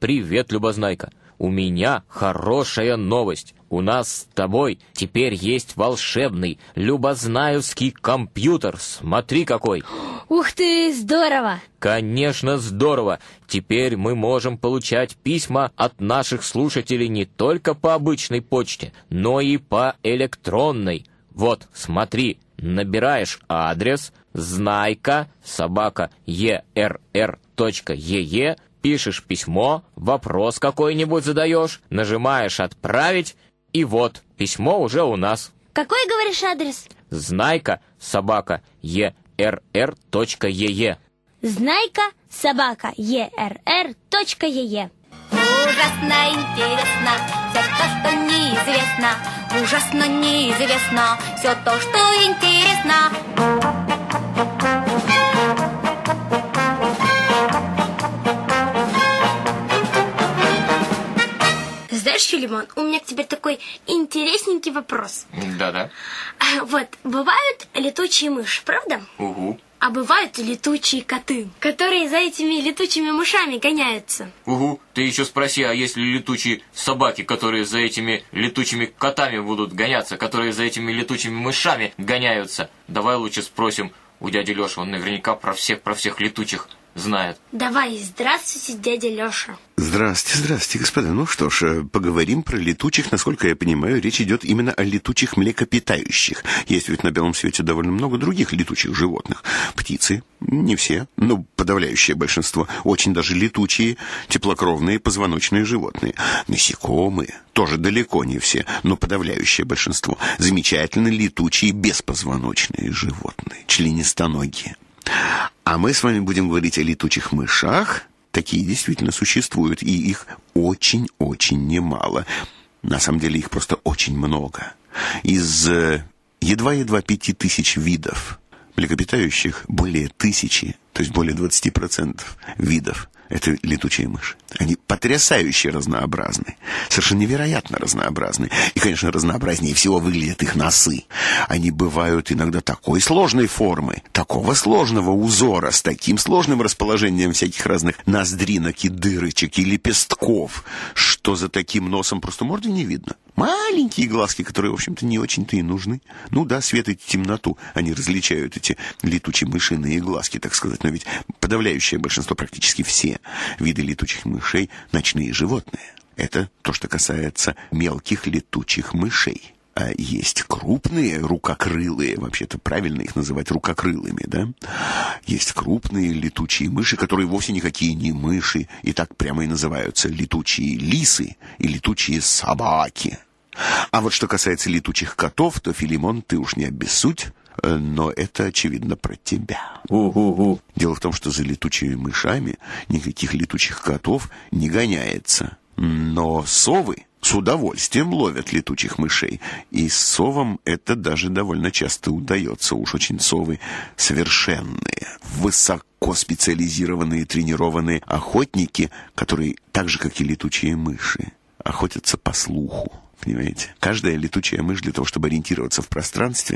پری ویت لباس نائکا او مینیا خر روش ش نوس و ناس تبوئی چپیر ول شیبنی لباس نائوس کی کمپیوٹر سمتری کا دوروا چپیر موسم پلوچ پیس ما اتنا شک سلوشت چلینی تلک نئی پچہ نوی پہ ایلیک ترون نئی وت سمتری نایش عادرس نائیکہ سباکہ یہ ار ار تجہ یہ پیش پشمو و روز کا کوئی نہیں بول سا یوش نا پرارج مجھے ار ار تج کہ سبا کا یہ ار ار تج کہ سبا میں لتو میع میں لتو چکنس میں لتو چک ملے گت لتو چی چپل کرز ویونی نشو نو نو پدول زمین لتو چی بیس پزوان چلینس تنوع کی آمس وجہ وری چلی تم شاخ تک یہ دس ویس سہ چیس تورت اوچن اوچن نو نمجھ پہ اوچن منوا یہ تی سی ویفی بولد تیس بول سی پرس لتوشی پتری شیر نبراز سر شروع نورا یت نز ابراز یہ رازنی اسی ولیک نسنی بایا تھی نقدہ تکوس لوجن فورمے تکوس لوجن وورس تک لو رس پلس رزن نظریہ درجہ لپس قوف تو موسم پوس تو نیو نا لتوی مشیت لتوشی نئی لکھ مشت روپنے یہ تک پریم زبایا لتوی لیسے یہ لتوی سبا کی اوشتہ نو سو سو دبو تم لو ات لی مشرے کی مشرع اوتھ پسلو پرانچہ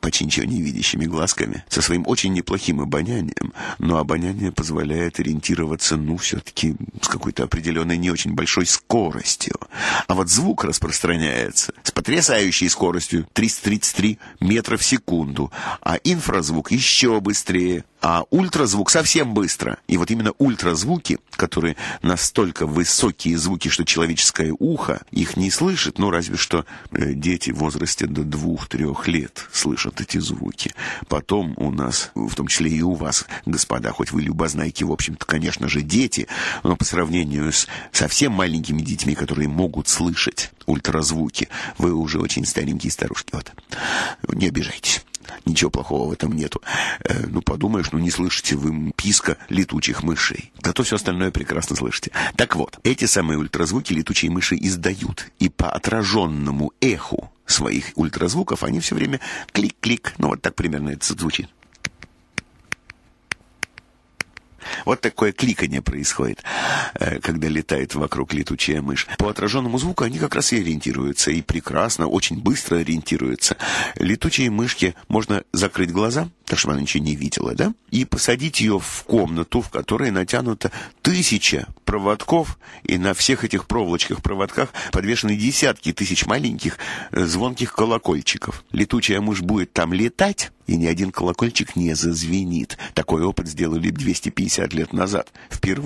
پچھن گا سس ویم اچھی پہ بین بنی پلیچی روز نوتھی شو تری آل ترز ووک سبسی بستر یہ وی اُل ترز وو کہ چلو اوخا یہ سلوشت نور جیچ ووز رست و ترولیت سلوشت وو پہ تم اوونس تم چلے گا دہلی بائک جیچہ نیوس سبسی ملکنگ دلوشت الرز وو کہ روش پہ نیبر اچھی Ничего плохого в этом нету. Э, ну, подумаешь, ну, не слышите вы писка летучих мышей. Да то все остальное прекрасно слышите. Так вот, эти самые ультразвуки летучие мыши издают. И по отраженному эху своих ультразвуков они все время клик-клик. Ну, вот так примерно это звучит. لکروک لتوچی مشکل پوزی رنگ سا یہ اوچن برائے رنگ تھی رویت سا لتوچی مشکل موجودہ زکرت غازا سدی چیو قوم ن طفتہ ترہ چیچھ پتھ یہ سیات کی تھی چھ ملک زون کہ کلہ کلچ لتو چھ مش بت تمل تتہ کلچ نیے نیت تکوت ویس تیسی نظر پھر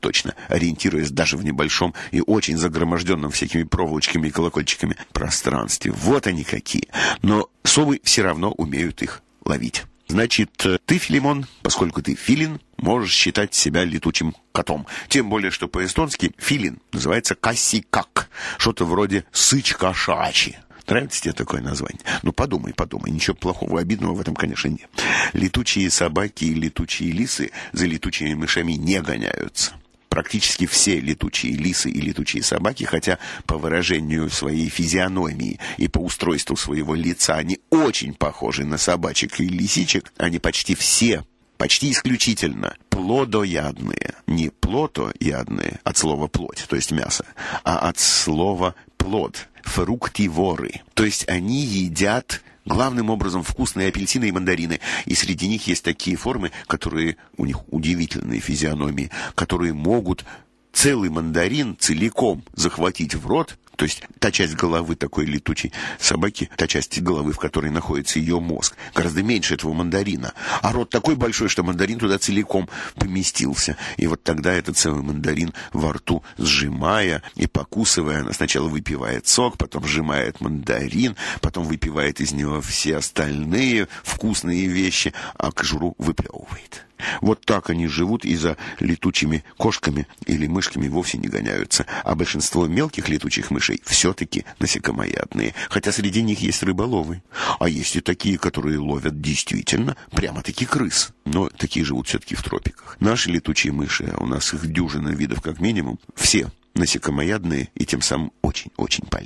تچہ ارینچی روز دشونی بلشمر پہ ووتنی موضوع لتوی سبق لتو چیلوتھی لتو چی لسو چی سبق یہ کچھ اتسل اتس لو و فروختی غلام نی محبرضی درین اس لیے جنی تکیفی زیادہ روئی موگت چل یمن درین چل زخ وت تیس گلو ورت تکولی تھی سب بک تجربہ تر نا سی یہ موس کرمت در نا آپ تکوئی بلشوش تم درین تولے کم تیوسا درن ورتو زرمایہ یہ پکو سیل وپی وائت سوکھایا تمہ درن پت وپ وائت اِس نو سیاس تل نیے نئ ویش اکشرو وپ وا روتہ لوچی مے خوش کم یہ مشکل یہ سم اوچن پہ